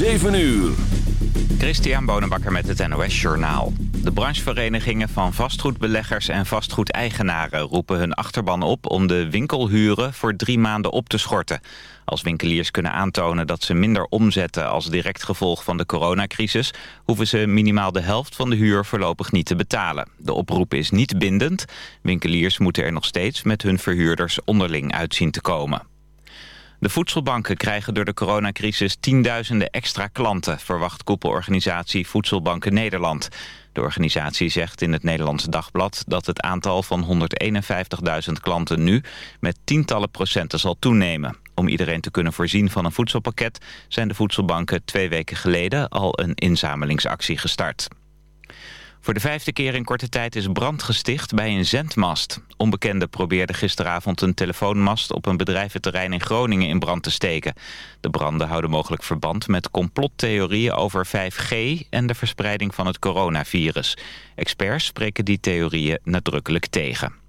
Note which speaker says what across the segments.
Speaker 1: 7 uur.
Speaker 2: Christian Bonenbakker met het NOS Journaal. De brancheverenigingen van vastgoedbeleggers en vastgoedeigenaren roepen hun achterban op om de winkelhuren voor drie maanden op te schorten. Als winkeliers kunnen aantonen dat ze minder omzetten als direct gevolg van de coronacrisis, hoeven ze minimaal de helft van de huur voorlopig niet te betalen. De oproep is niet bindend. Winkeliers moeten er nog steeds met hun verhuurders onderling uitzien te komen. De voedselbanken krijgen door de coronacrisis tienduizenden extra klanten, verwacht koepelorganisatie Voedselbanken Nederland. De organisatie zegt in het Nederlands Dagblad dat het aantal van 151.000 klanten nu met tientallen procenten zal toenemen. Om iedereen te kunnen voorzien van een voedselpakket zijn de voedselbanken twee weken geleden al een inzamelingsactie gestart. Voor de vijfde keer in korte tijd is brand gesticht bij een zendmast. Onbekenden probeerden gisteravond een telefoonmast op een bedrijventerrein in Groningen in brand te steken. De branden houden mogelijk verband met complottheorieën over 5G en de verspreiding van het coronavirus. Experts spreken die theorieën nadrukkelijk tegen.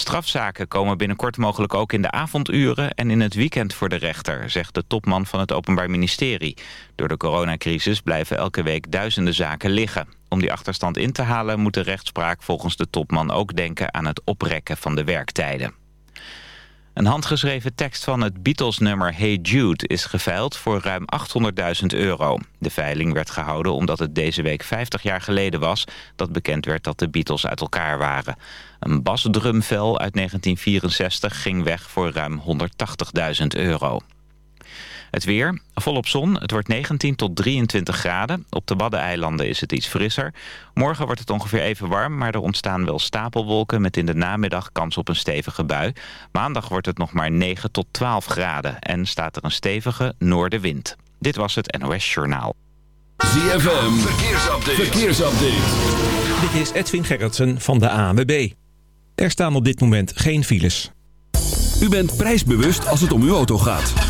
Speaker 2: Strafzaken komen binnenkort mogelijk ook in de avonduren en in het weekend voor de rechter, zegt de topman van het Openbaar Ministerie. Door de coronacrisis blijven elke week duizenden zaken liggen. Om die achterstand in te halen moet de rechtspraak volgens de topman ook denken aan het oprekken van de werktijden. Een handgeschreven tekst van het Beatles-nummer Hey Jude is geveild voor ruim 800.000 euro. De veiling werd gehouden omdat het deze week 50 jaar geleden was... dat bekend werd dat de Beatles uit elkaar waren. Een basdrumvel uit 1964 ging weg voor ruim 180.000 euro. Het weer, volop zon. Het wordt 19 tot 23 graden. Op de Waddeneilanden is het iets frisser. Morgen wordt het ongeveer even warm, maar er ontstaan wel stapelwolken... met in de namiddag kans op een stevige bui. Maandag wordt het nog maar 9 tot 12 graden... en staat er een stevige noordenwind. Dit was het NOS Journaal.
Speaker 1: ZFM, verkeersupdate. verkeersupdate.
Speaker 3: Dit is Edwin Gerritsen van de ANWB. Er staan op dit moment geen files.
Speaker 1: U bent prijsbewust als het om uw auto gaat.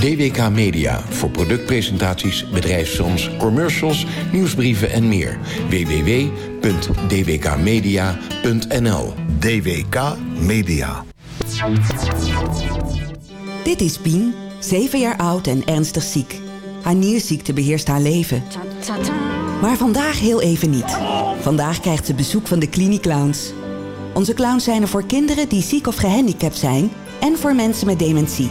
Speaker 4: DWK Media voor productpresentaties, bedrijfsfilms, commercials, nieuwsbrieven en meer. www.dwkmedia.nl
Speaker 5: DWK Media.
Speaker 6: Dit is Pien, 7 jaar oud en ernstig ziek. Haar nierziekte beheerst haar leven. Maar vandaag heel even niet. Vandaag krijgt ze bezoek van de Cliniclowns. Onze clowns zijn er voor kinderen die ziek of gehandicapt zijn... en voor mensen met dementie.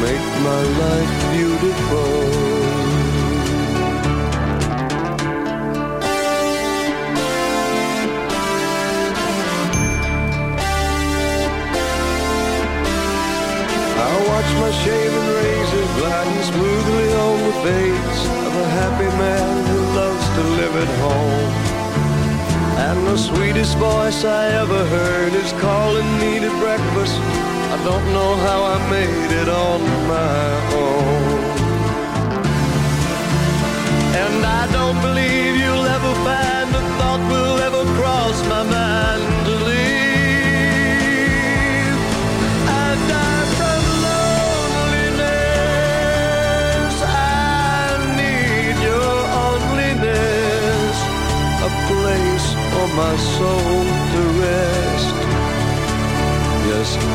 Speaker 7: make my life beautiful. I watch my shaving razor gliding smoothly on the face of a happy man who loves to live at home. And the sweetest voice I ever heard is calling me to breakfast I don't know how I made it on my own. And I don't believe you'll ever find a thought will ever cross my mind
Speaker 8: to leave. I
Speaker 9: from loneliness. I need your onliness, a place for my soul.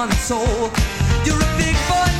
Speaker 10: Months old. You're a big boy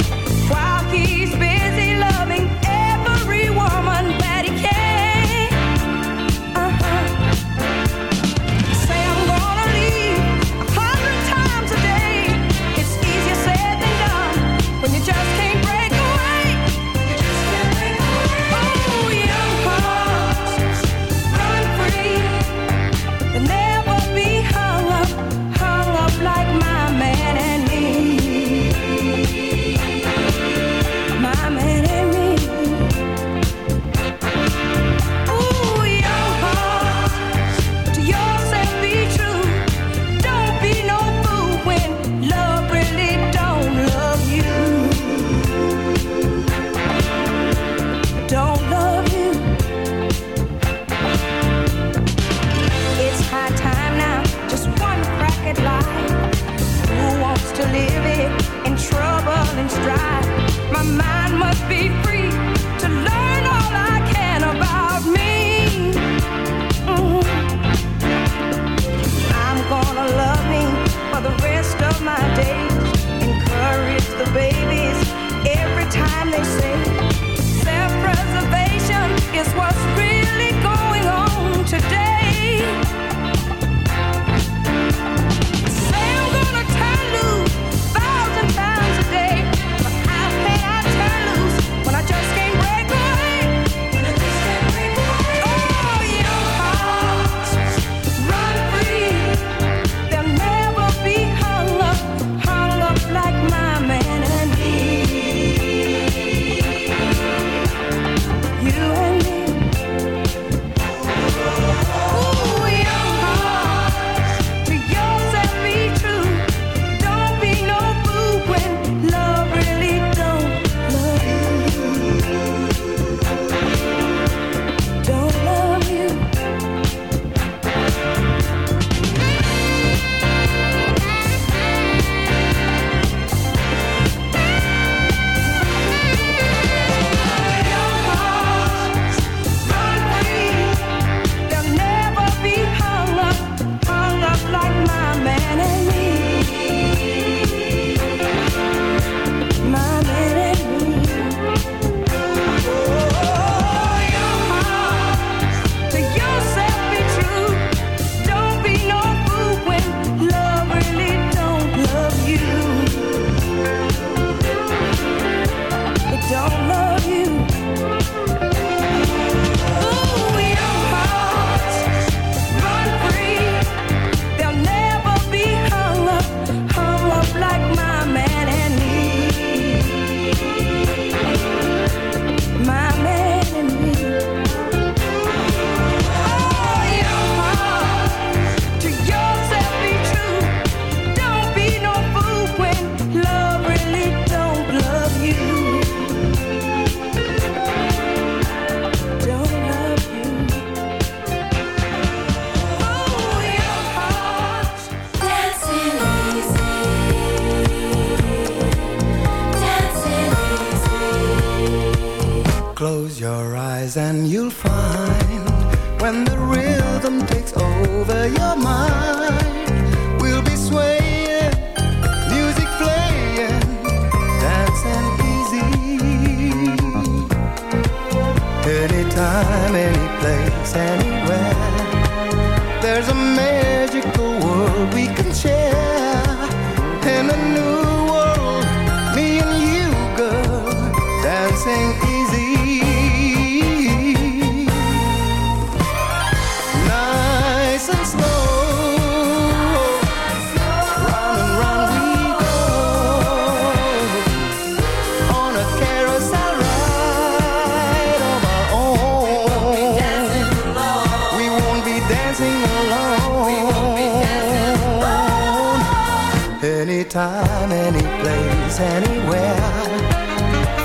Speaker 11: Anywhere.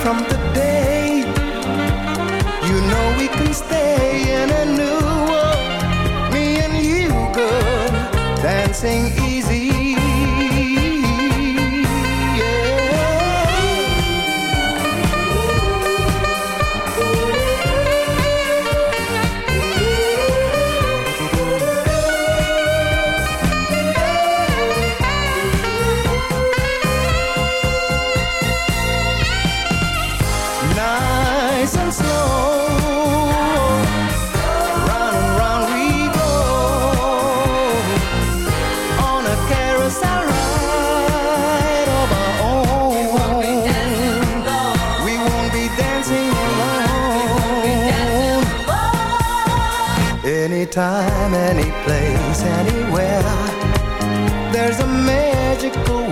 Speaker 11: From today, magical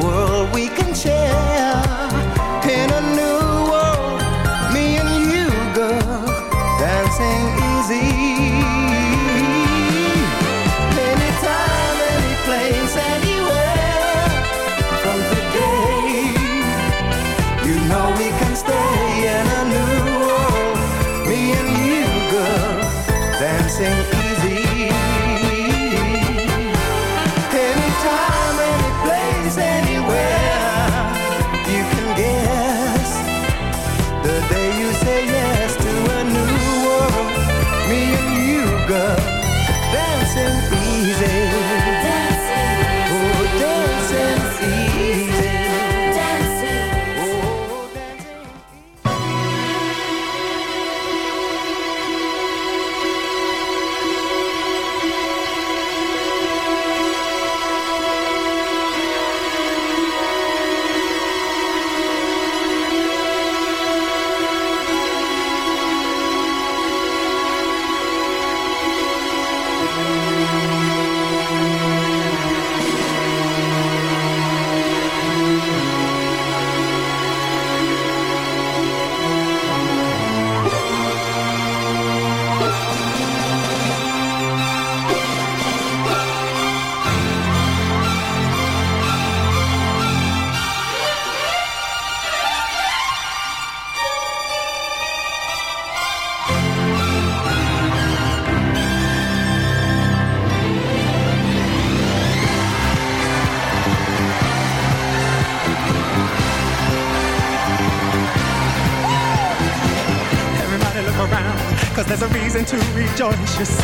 Speaker 12: rejoice, you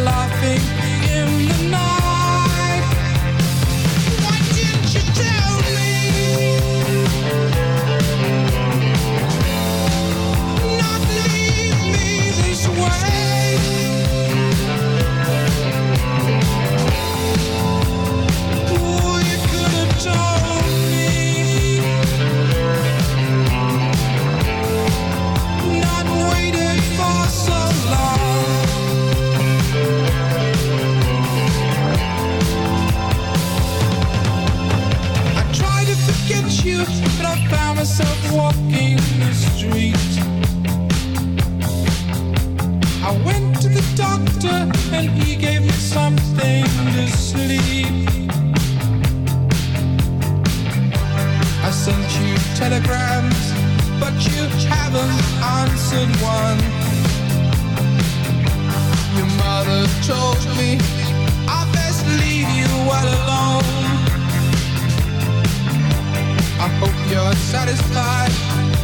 Speaker 12: laughing in the night. street. I went to the doctor and he gave me something to sleep. I sent you telegrams, but you haven't answered one. Your mother told me I best leave you all alone. I hope you're satisfied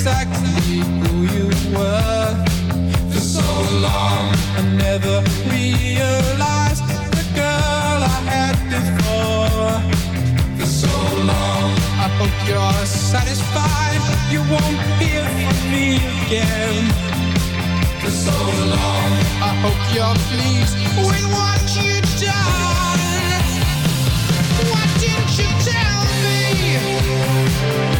Speaker 12: exactly who you were for so long. I never realized the girl
Speaker 13: I had before for so long. I
Speaker 12: hope you're satisfied. You won't hear from me again for so long. I hope you're pleased with what you done. Why didn't you tell me?